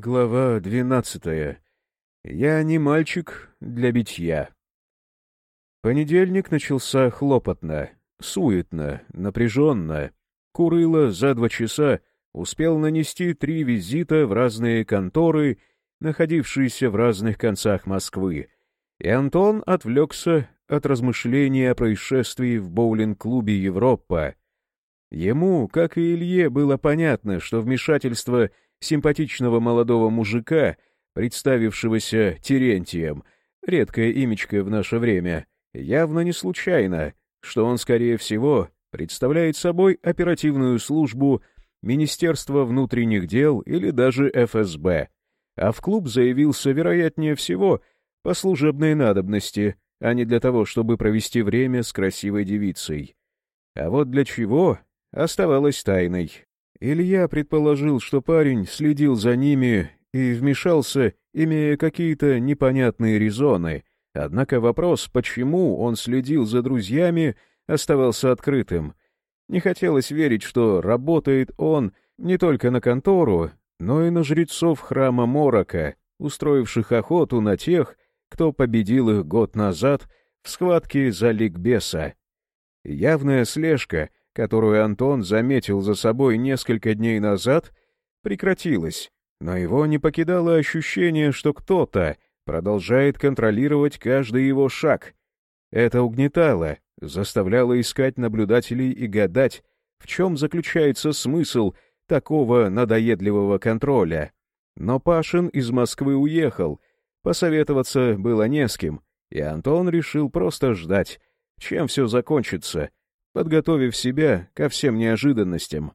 Глава двенадцатая. Я не мальчик для битья. Понедельник начался хлопотно, суетно, напряженно. Курыло за два часа успел нанести три визита в разные конторы, находившиеся в разных концах Москвы, и Антон отвлекся от размышления о происшествии в боулинг-клубе «Европа». Ему, как и Илье, было понятно, что вмешательство — симпатичного молодого мужика, представившегося Терентием, редкое имечко в наше время, явно не случайно, что он, скорее всего, представляет собой оперативную службу Министерства внутренних дел или даже ФСБ, а в клуб заявился, вероятнее всего, по служебной надобности, а не для того, чтобы провести время с красивой девицей. А вот для чего оставалось тайной. Илья предположил, что парень следил за ними и вмешался, имея какие-то непонятные резоны, однако вопрос, почему он следил за друзьями, оставался открытым. Не хотелось верить, что работает он не только на контору, но и на жрецов храма Морока, устроивших охоту на тех, кто победил их год назад в схватке за ликбеса. Явная слежка — которую Антон заметил за собой несколько дней назад, прекратилась, но его не покидало ощущение, что кто-то продолжает контролировать каждый его шаг. Это угнетало, заставляло искать наблюдателей и гадать, в чем заключается смысл такого надоедливого контроля. Но Пашин из Москвы уехал, посоветоваться было не с кем, и Антон решил просто ждать, чем все закончится — подготовив себя ко всем неожиданностям.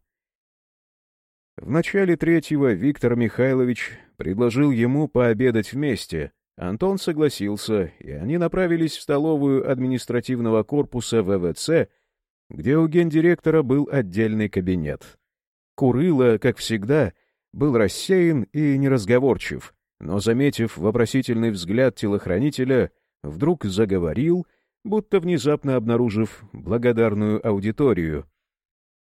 В начале третьего Виктор Михайлович предложил ему пообедать вместе. Антон согласился, и они направились в столовую административного корпуса ВВЦ, где у гендиректора был отдельный кабинет. Курыло, как всегда, был рассеян и неразговорчив, но, заметив вопросительный взгляд телохранителя, вдруг заговорил — будто внезапно обнаружив благодарную аудиторию.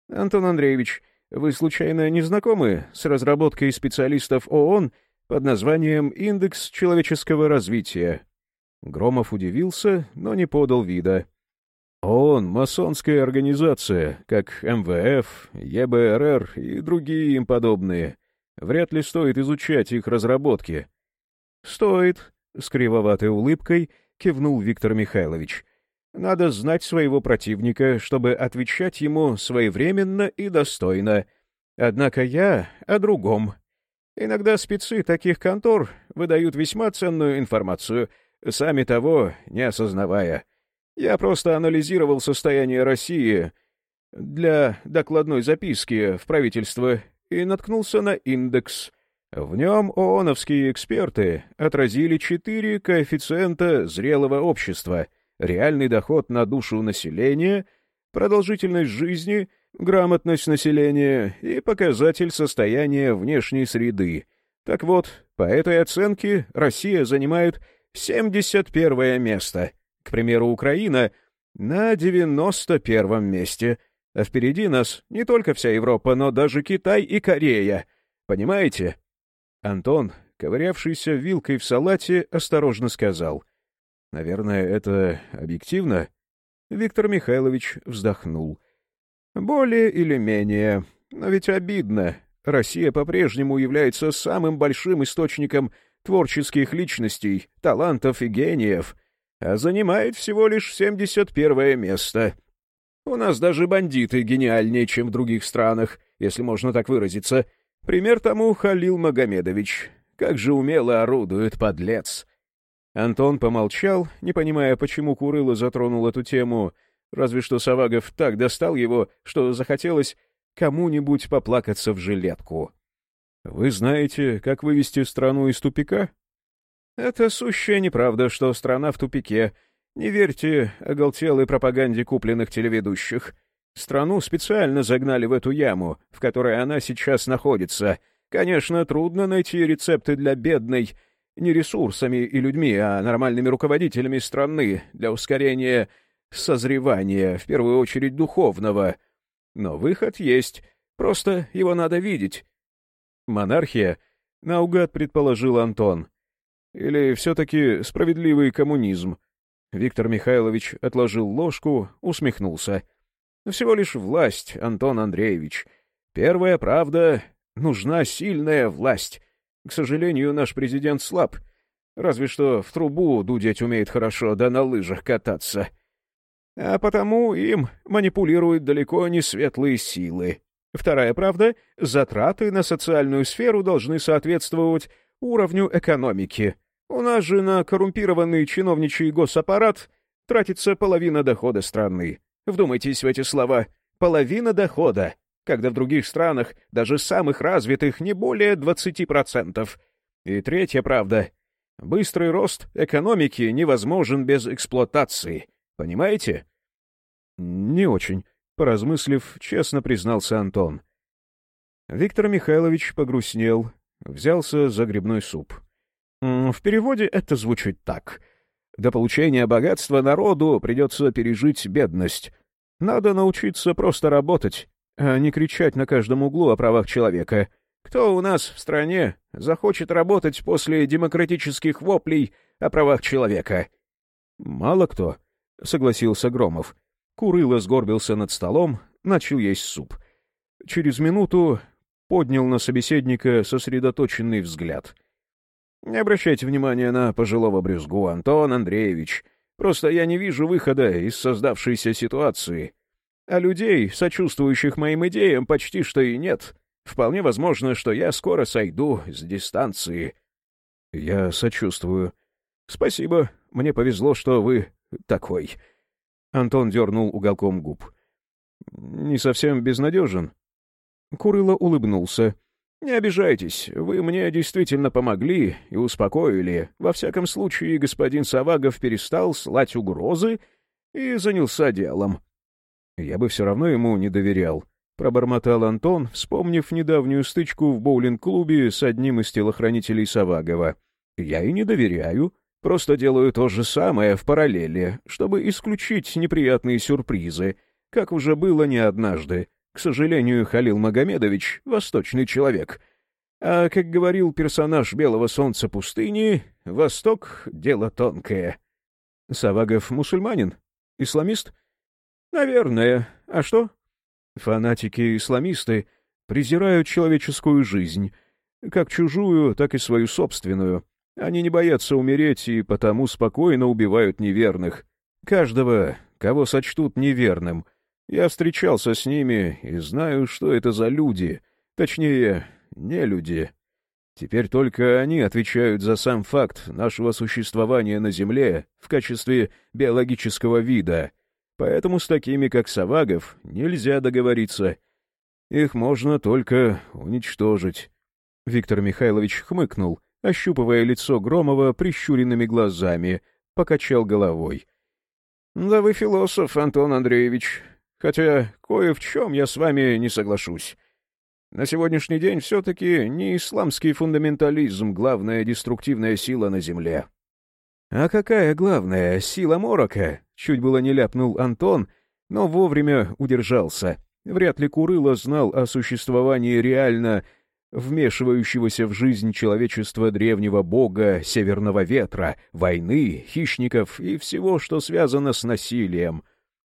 «Антон Андреевич, вы случайно не знакомы с разработкой специалистов ООН под названием «Индекс человеческого развития»?» Громов удивился, но не подал вида. ООН — масонская организация, как МВФ, ЕБРР и другие им подобные. Вряд ли стоит изучать их разработки. «Стоит», — с кривоватой улыбкой — кивнул Виктор Михайлович. Надо знать своего противника, чтобы отвечать ему своевременно и достойно. Однако я о другом. Иногда спецы таких контор выдают весьма ценную информацию, сами того не осознавая. Я просто анализировал состояние России для докладной записки в правительство и наткнулся на индекс — в нем ООНовские эксперты отразили четыре коэффициента зрелого общества, реальный доход на душу населения, продолжительность жизни, грамотность населения и показатель состояния внешней среды. Так вот, по этой оценке Россия занимает 71 место. К примеру, Украина на 91 месте. А впереди нас не только вся Европа, но даже Китай и Корея. Понимаете? Антон, ковырявшийся вилкой в салате, осторожно сказал. «Наверное, это объективно?» Виктор Михайлович вздохнул. «Более или менее. Но ведь обидно. Россия по-прежнему является самым большим источником творческих личностей, талантов и гениев, а занимает всего лишь 71 место. У нас даже бандиты гениальнее, чем в других странах, если можно так выразиться». Пример тому Халил Магомедович. Как же умело орудует подлец. Антон помолчал, не понимая, почему Курыло затронул эту тему, разве что Савагов так достал его, что захотелось кому-нибудь поплакаться в жилетку. «Вы знаете, как вывести страну из тупика?» «Это сущая неправда, что страна в тупике. Не верьте оголтелой пропаганде купленных телеведущих. Страну специально загнали в эту яму, в которой она сейчас находится. Конечно, трудно найти рецепты для бедной, не ресурсами и людьми, а нормальными руководителями страны для ускорения созревания, в первую очередь духовного. Но выход есть, просто его надо видеть. Монархия наугад предположил Антон. Или все-таки справедливый коммунизм? Виктор Михайлович отложил ложку, усмехнулся. Всего лишь власть, Антон Андреевич. Первая правда — нужна сильная власть. К сожалению, наш президент слаб. Разве что в трубу дудеть умеет хорошо, да на лыжах кататься. А потому им манипулируют далеко не светлые силы. Вторая правда — затраты на социальную сферу должны соответствовать уровню экономики. У нас же на коррумпированный чиновничий госаппарат тратится половина дохода страны. Вдумайтесь в эти слова. Половина дохода когда в других странах, даже самых развитых, не более 20%. И третья правда. Быстрый рост экономики невозможен без эксплуатации. Понимаете? Не очень, поразмыслив, честно признался Антон. Виктор Михайлович погрустнел, взялся за грибной суп. В переводе это звучит так. До получения богатства народу придется пережить бедность. Надо научиться просто работать, а не кричать на каждом углу о правах человека. Кто у нас в стране захочет работать после демократических воплей о правах человека? — Мало кто, — согласился Громов. Курыло сгорбился над столом, начал есть суп. Через минуту поднял на собеседника сосредоточенный взгляд. — Не обращайте внимания на пожилого брюзгу, Антон Андреевич. Просто я не вижу выхода из создавшейся ситуации. А людей, сочувствующих моим идеям, почти что и нет. Вполне возможно, что я скоро сойду с дистанции. Я сочувствую. Спасибо. Мне повезло, что вы такой. Антон дернул уголком губ. Не совсем безнадежен. Курыло улыбнулся. «Не обижайтесь, вы мне действительно помогли и успокоили. Во всяком случае, господин Савагов перестал слать угрозы и занялся делом. Я бы все равно ему не доверял. Пробормотал Антон, вспомнив недавнюю стычку в боулинг-клубе с одним из телохранителей Савагова. «Я и не доверяю. Просто делаю то же самое в параллели, чтобы исключить неприятные сюрпризы, как уже было не однажды. К сожалению, Халил Магомедович — восточный человек. А, как говорил персонаж «Белого солнца пустыни», «Восток — дело тонкое». Савагов — мусульманин? Исламист? Наверное. А что? Фанатики-исламисты презирают человеческую жизнь, как чужую, так и свою собственную. Они не боятся умереть и потому спокойно убивают неверных. Каждого, кого сочтут неверным. Я встречался с ними и знаю, что это за люди. Точнее, не люди. Теперь только они отвечают за сам факт нашего существования на Земле в качестве биологического вида — Поэтому с такими, как Савагов, нельзя договориться. Их можно только уничтожить. Виктор Михайлович хмыкнул, ощупывая лицо Громова прищуренными глазами, покачал головой. — Да вы философ, Антон Андреевич. Хотя кое в чем я с вами не соглашусь. На сегодняшний день все-таки не исламский фундаментализм — главная деструктивная сила на Земле. А какая главная сила Морока? Чуть было не ляпнул Антон, но вовремя удержался. Вряд ли Курыло знал о существовании реально вмешивающегося в жизнь человечества древнего бога северного ветра, войны, хищников и всего, что связано с насилием.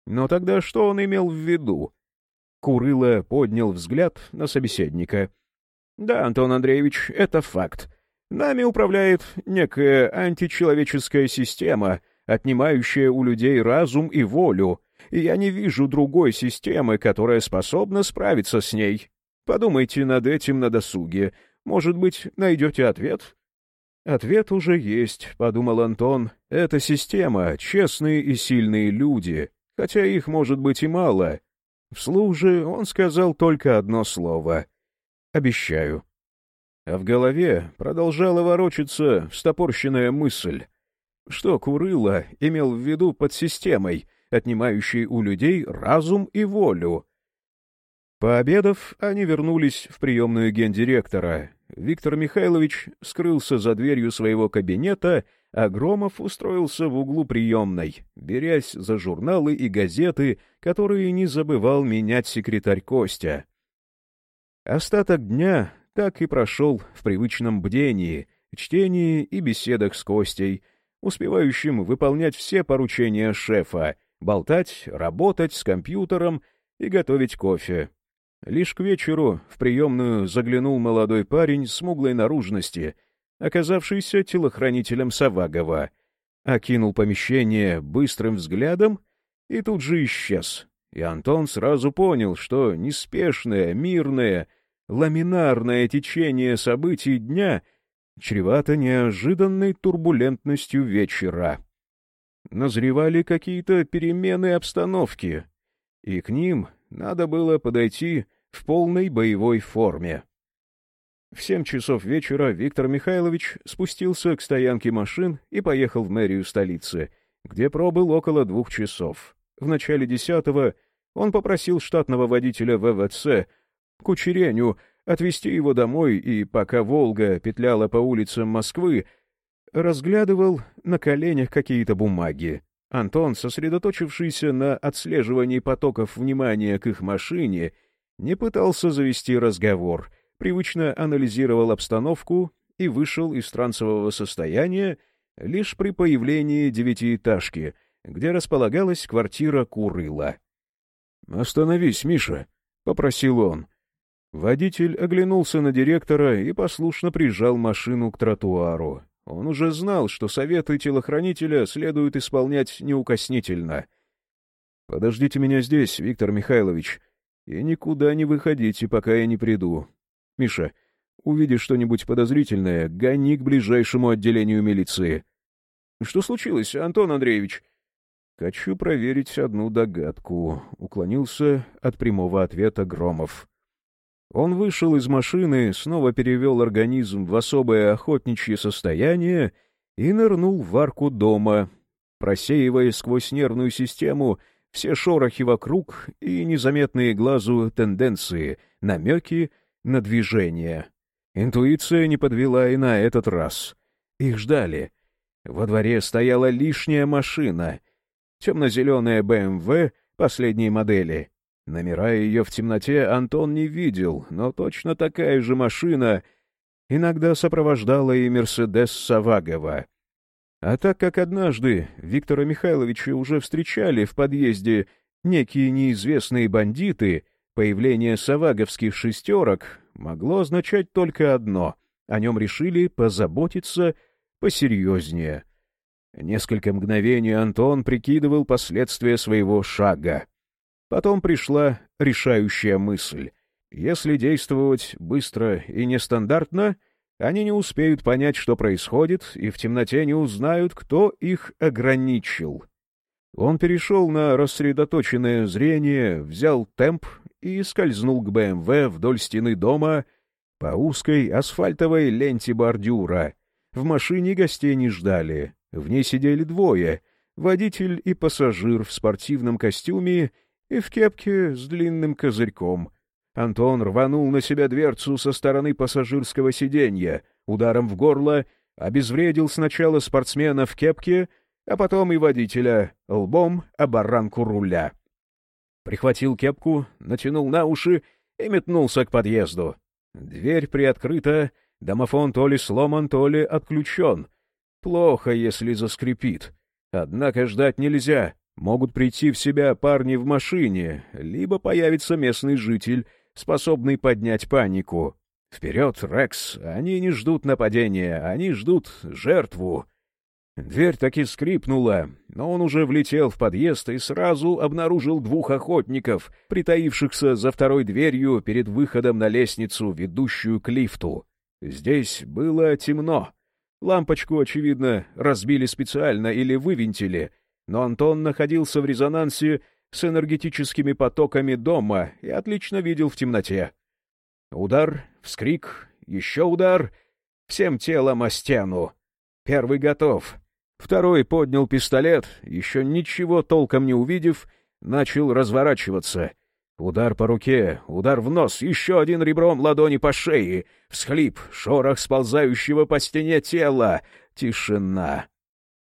Но тогда что он имел в виду? Курыло поднял взгляд на собеседника. — Да, Антон Андреевич, это факт. Нами управляет некая античеловеческая система, отнимающая у людей разум и волю, и я не вижу другой системы, которая способна справиться с ней. Подумайте над этим на досуге. Может быть, найдете ответ?» «Ответ уже есть», — подумал Антон. «Это система, честные и сильные люди, хотя их может быть и мало». Вслух же он сказал только одно слово. «Обещаю» а в голове продолжала ворочаться встопорщенная мысль. Что Курыло имел в виду под системой, отнимающей у людей разум и волю? Пообедав, они вернулись в приемную гендиректора. Виктор Михайлович скрылся за дверью своего кабинета, а Громов устроился в углу приемной, берясь за журналы и газеты, которые не забывал менять секретарь Костя. Остаток дня так и прошел в привычном бдении, чтении и беседах с Костей, успевающим выполнять все поручения шефа, болтать, работать с компьютером и готовить кофе. Лишь к вечеру в приемную заглянул молодой парень смуглой наружности, оказавшийся телохранителем Савагова, окинул помещение быстрым взглядом и тут же исчез. И Антон сразу понял, что неспешное, мирное, ламинарное течение событий дня чревато неожиданной турбулентностью вечера. Назревали какие-то перемены обстановки, и к ним надо было подойти в полной боевой форме. В семь часов вечера Виктор Михайлович спустился к стоянке машин и поехал в мэрию столицы, где пробыл около двух часов. В начале десятого он попросил штатного водителя ВВЦ Кучереню отвезти его домой и, пока «Волга» петляла по улицам Москвы, разглядывал на коленях какие-то бумаги. Антон, сосредоточившийся на отслеживании потоков внимания к их машине, не пытался завести разговор, привычно анализировал обстановку и вышел из трансового состояния лишь при появлении девятиэтажки, где располагалась квартира Курыла. «Остановись, Миша», — попросил он. Водитель оглянулся на директора и послушно прижал машину к тротуару. Он уже знал, что советы телохранителя следует исполнять неукоснительно. «Подождите меня здесь, Виктор Михайлович, и никуда не выходите, пока я не приду. Миша, увидишь что-нибудь подозрительное, гони к ближайшему отделению милиции». «Что случилось, Антон Андреевич?» «Хочу проверить одну догадку», — уклонился от прямого ответа Громов. Он вышел из машины, снова перевел организм в особое охотничье состояние и нырнул в арку дома, просеивая сквозь нервную систему все шорохи вокруг и незаметные глазу тенденции, намеки на движение. Интуиция не подвела и на этот раз. Их ждали. Во дворе стояла лишняя машина, темно-зеленая БМВ последней модели — Номера ее в темноте Антон не видел, но точно такая же машина иногда сопровождала и «Мерседес» Савагова. А так как однажды Виктора Михайловича уже встречали в подъезде некие неизвестные бандиты, появление саваговских «шестерок» могло означать только одно — о нем решили позаботиться посерьезнее. Несколько мгновений Антон прикидывал последствия своего шага. Потом пришла решающая мысль. Если действовать быстро и нестандартно, они не успеют понять, что происходит, и в темноте не узнают, кто их ограничил. Он перешел на рассредоточенное зрение, взял темп и скользнул к БМВ вдоль стены дома по узкой асфальтовой ленте бордюра. В машине гостей не ждали. В ней сидели двое — водитель и пассажир в спортивном костюме — и в кепке с длинным козырьком. Антон рванул на себя дверцу со стороны пассажирского сиденья, ударом в горло обезвредил сначала спортсмена в кепке, а потом и водителя лбом о баранку руля. Прихватил кепку, натянул на уши и метнулся к подъезду. Дверь приоткрыта, домофон то ли сломан, то ли отключен. Плохо, если заскрипит. Однако ждать нельзя. Могут прийти в себя парни в машине, либо появится местный житель, способный поднять панику. Вперед, Рекс! Они не ждут нападения, они ждут жертву. Дверь таки скрипнула, но он уже влетел в подъезд и сразу обнаружил двух охотников, притаившихся за второй дверью перед выходом на лестницу, ведущую к лифту. Здесь было темно. Лампочку, очевидно, разбили специально или вывинтили — но Антон находился в резонансе с энергетическими потоками дома и отлично видел в темноте. Удар, вскрик, еще удар, всем телом о стену. Первый готов. Второй поднял пистолет, еще ничего толком не увидев, начал разворачиваться. Удар по руке, удар в нос, еще один ребром ладони по шее, всхлип, шорох сползающего по стене тела, тишина.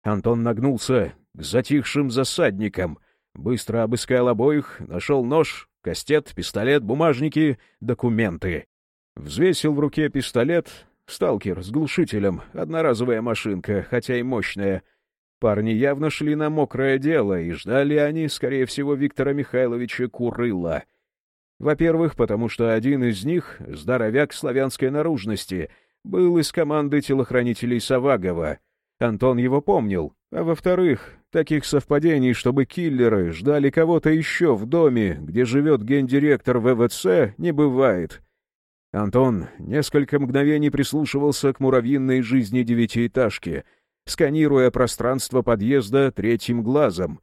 Антон нагнулся, к затихшим засадникам, быстро обыскал обоих, нашел нож, кастет, пистолет, бумажники, документы. Взвесил в руке пистолет. Сталкер с глушителем, одноразовая машинка, хотя и мощная. Парни явно шли на мокрое дело, и ждали они, скорее всего, Виктора Михайловича Курыла. Во-первых, потому что один из них, здоровяк славянской наружности, был из команды телохранителей Савагова. Антон его помнил. А во-вторых, таких совпадений, чтобы киллеры ждали кого-то еще в доме, где живет гендиректор ВВЦ, не бывает. Антон несколько мгновений прислушивался к муравьиной жизни девятиэтажки, сканируя пространство подъезда третьим глазом.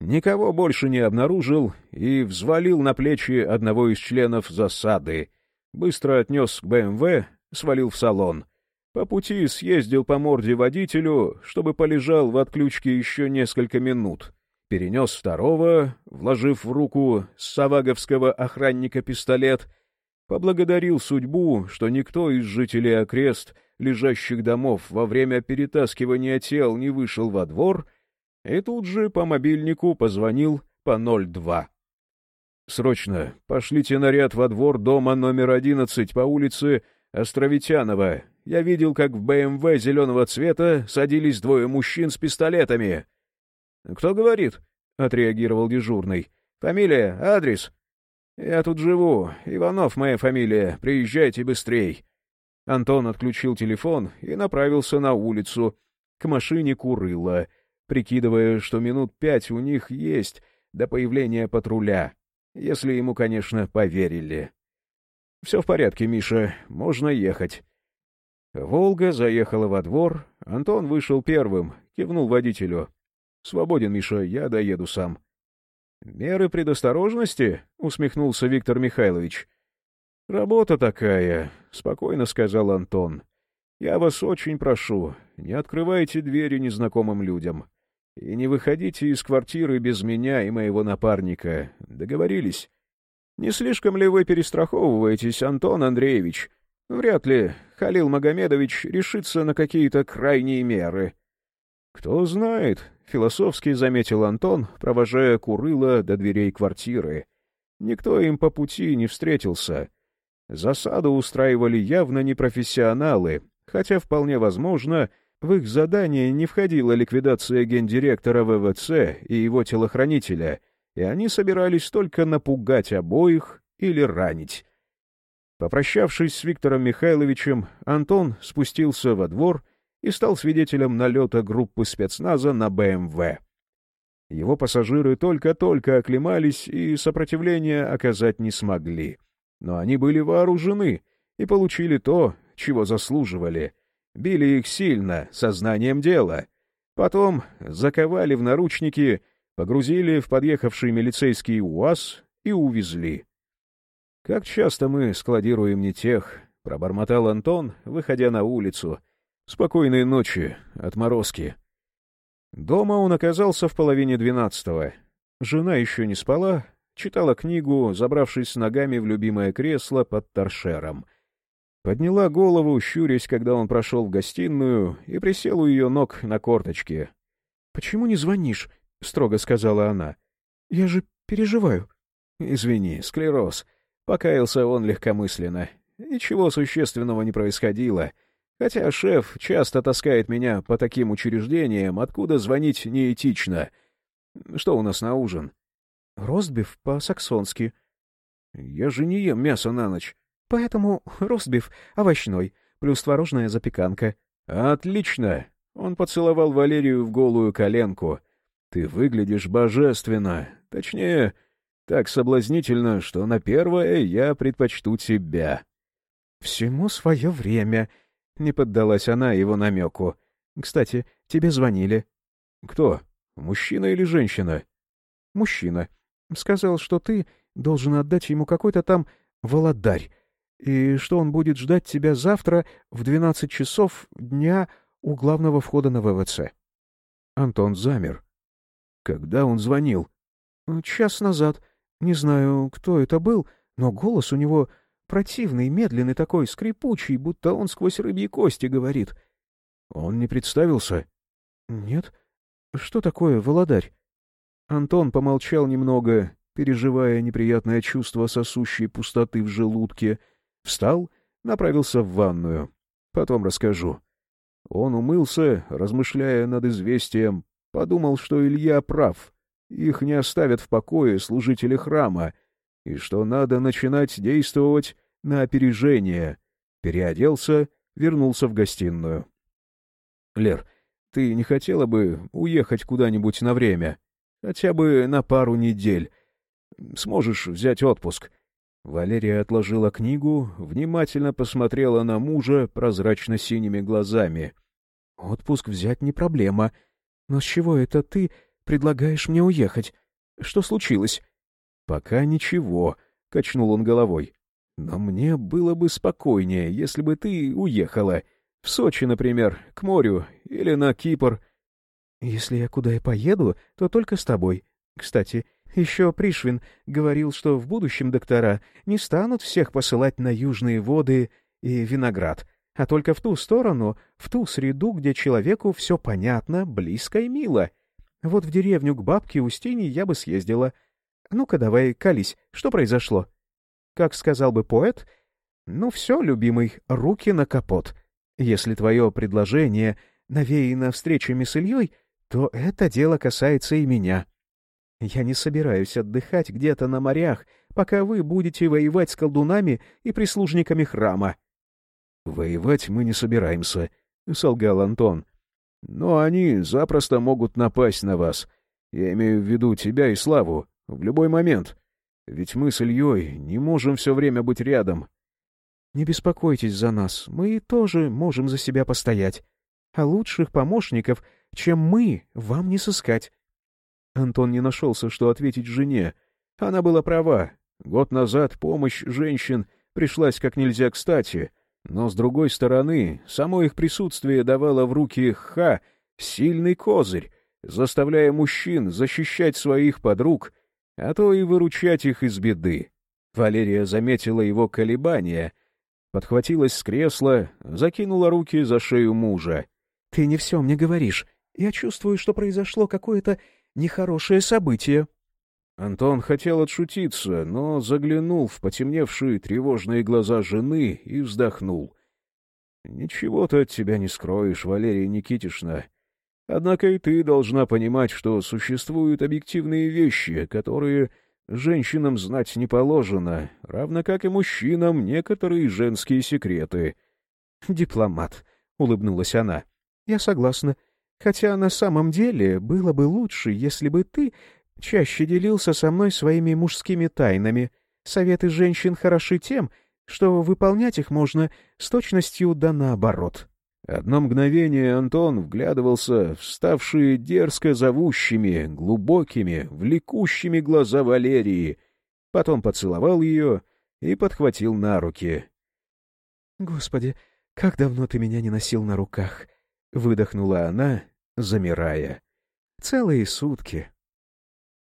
Никого больше не обнаружил и взвалил на плечи одного из членов засады. Быстро отнес к БМВ, свалил в салон. По пути съездил по морде водителю, чтобы полежал в отключке еще несколько минут. Перенес второго, вложив в руку саваговского охранника пистолет — поблагодарил судьбу, что никто из жителей окрест, лежащих домов, во время перетаскивания тел не вышел во двор, и тут же по мобильнику позвонил по 02. «Срочно, пошлите наряд во двор дома номер 11 по улице Островитянова. Я видел, как в БМВ зеленого цвета садились двое мужчин с пистолетами». «Кто говорит?» — отреагировал дежурный. «Фамилия, адрес?» «Я тут живу. Иванов моя фамилия. Приезжайте быстрей». Антон отключил телефон и направился на улицу, к машине Курыла, прикидывая, что минут пять у них есть до появления патруля, если ему, конечно, поверили. «Все в порядке, Миша, можно ехать». «Волга» заехала во двор, Антон вышел первым, кивнул водителю. «Свободен, Миша, я доеду сам». «Меры предосторожности?» — усмехнулся Виктор Михайлович. «Работа такая», — спокойно сказал Антон. «Я вас очень прошу, не открывайте двери незнакомым людям. И не выходите из квартиры без меня и моего напарника. Договорились? Не слишком ли вы перестраховываетесь, Антон Андреевич? Вряд ли Халил Магомедович решится на какие-то крайние меры». «Кто знает», — философски заметил Антон, провожая Курыла до дверей квартиры. Никто им по пути не встретился. Засаду устраивали явно непрофессионалы, хотя вполне возможно, в их задание не входила ликвидация гендиректора ВВЦ и его телохранителя, и они собирались только напугать обоих или ранить. Попрощавшись с Виктором Михайловичем, Антон спустился во двор и стал свидетелем налета группы спецназа на БМВ. Его пассажиры только-только оклемались и сопротивления оказать не смогли. Но они были вооружены и получили то, чего заслуживали. Били их сильно, сознанием дела. Потом заковали в наручники, погрузили в подъехавший милицейский УАЗ и увезли. «Как часто мы складируем не тех», — пробормотал Антон, выходя на улицу — Спокойной ночи, отморозки. Дома он оказался в половине двенадцатого. Жена еще не спала, читала книгу, забравшись ногами в любимое кресло под торшером. Подняла голову, щурясь, когда он прошел в гостиную, и присел у ее ног на корточке. — Почему не звонишь? — строго сказала она. — Я же переживаю. — Извини, склероз. Покаялся он легкомысленно. Ничего существенного не происходило. Хотя шеф часто таскает меня по таким учреждениям, откуда звонить неэтично. Что у нас на ужин? Ростбиф по-саксонски. Я же не ем мясо на ночь. Поэтому ростбиф овощной, плюс творожная запеканка. Отлично! Он поцеловал Валерию в голую коленку. Ты выглядишь божественно. Точнее, так соблазнительно, что на первое я предпочту тебя. Всему свое время, не поддалась она его намеку. «Кстати, тебе звонили». «Кто? Мужчина или женщина?» «Мужчина. Сказал, что ты должен отдать ему какой-то там володарь, и что он будет ждать тебя завтра в двенадцать часов дня у главного входа на ВВЦ». Антон замер. «Когда он звонил?» «Час назад. Не знаю, кто это был, но голос у него Противный, медленный такой, скрипучий, будто он сквозь рыбьи кости говорит. Он не представился? Нет. Что такое, володарь? Антон помолчал немного, переживая неприятное чувство сосущей пустоты в желудке, Встал, направился в ванную. Потом расскажу. Он умылся, размышляя над известием, подумал, что Илья прав. Их не оставят в покое служители храма, и что надо начинать действовать на опережение. Переоделся, вернулся в гостиную. — Лер, ты не хотела бы уехать куда-нибудь на время? Хотя бы на пару недель. Сможешь взять отпуск? Валерия отложила книгу, внимательно посмотрела на мужа прозрачно-синими глазами. — Отпуск взять не проблема. Но с чего это ты предлагаешь мне уехать? Что случилось? — Пока ничего, — качнул он головой. — Но мне было бы спокойнее, если бы ты уехала. В Сочи, например, к морю или на Кипр. — Если я куда и поеду, то только с тобой. Кстати, еще Пришвин говорил, что в будущем доктора не станут всех посылать на южные воды и виноград, а только в ту сторону, в ту среду, где человеку все понятно, близко и мило. Вот в деревню к бабке Устине я бы съездила. Ну-ка давай, колись, что произошло? Как сказал бы поэт, ну все, любимый, руки на капот. Если твое предложение навеяно встречами с Ильей, то это дело касается и меня. Я не собираюсь отдыхать где-то на морях, пока вы будете воевать с колдунами и прислужниками храма. — Воевать мы не собираемся, — солгал Антон. — Но они запросто могут напасть на вас. Я имею в виду тебя и Славу. В любой момент. Ведь мы с Ильей не можем все время быть рядом. — Не беспокойтесь за нас, мы тоже можем за себя постоять. А лучших помощников, чем мы, вам не сыскать. Антон не нашелся, что ответить жене. Она была права. Год назад помощь женщин пришлась как нельзя кстати, но, с другой стороны, само их присутствие давало в руки Ха сильный козырь, заставляя мужчин защищать своих подруг, а то и выручать их из беды. Валерия заметила его колебания, подхватилась с кресла, закинула руки за шею мужа. — Ты не все мне говоришь. Я чувствую, что произошло какое-то нехорошее событие. Антон хотел отшутиться, но заглянул в потемневшие тревожные глаза жены и вздохнул. — Ничего ты от тебя не скроешь, Валерия Никитишна. Однако и ты должна понимать, что существуют объективные вещи, которые женщинам знать не положено, равно как и мужчинам некоторые женские секреты. — Дипломат, — улыбнулась она. — Я согласна. — Хотя на самом деле было бы лучше, если бы ты чаще делился со мной своими мужскими тайнами. Советы женщин хороши тем, что выполнять их можно с точностью да наоборот. Одно мгновение Антон вглядывался в ставшие дерзко зовущими, глубокими, влекущими глаза Валерии, потом поцеловал ее и подхватил на руки. — Господи, как давно ты меня не носил на руках! — выдохнула она замирая. Целые сутки.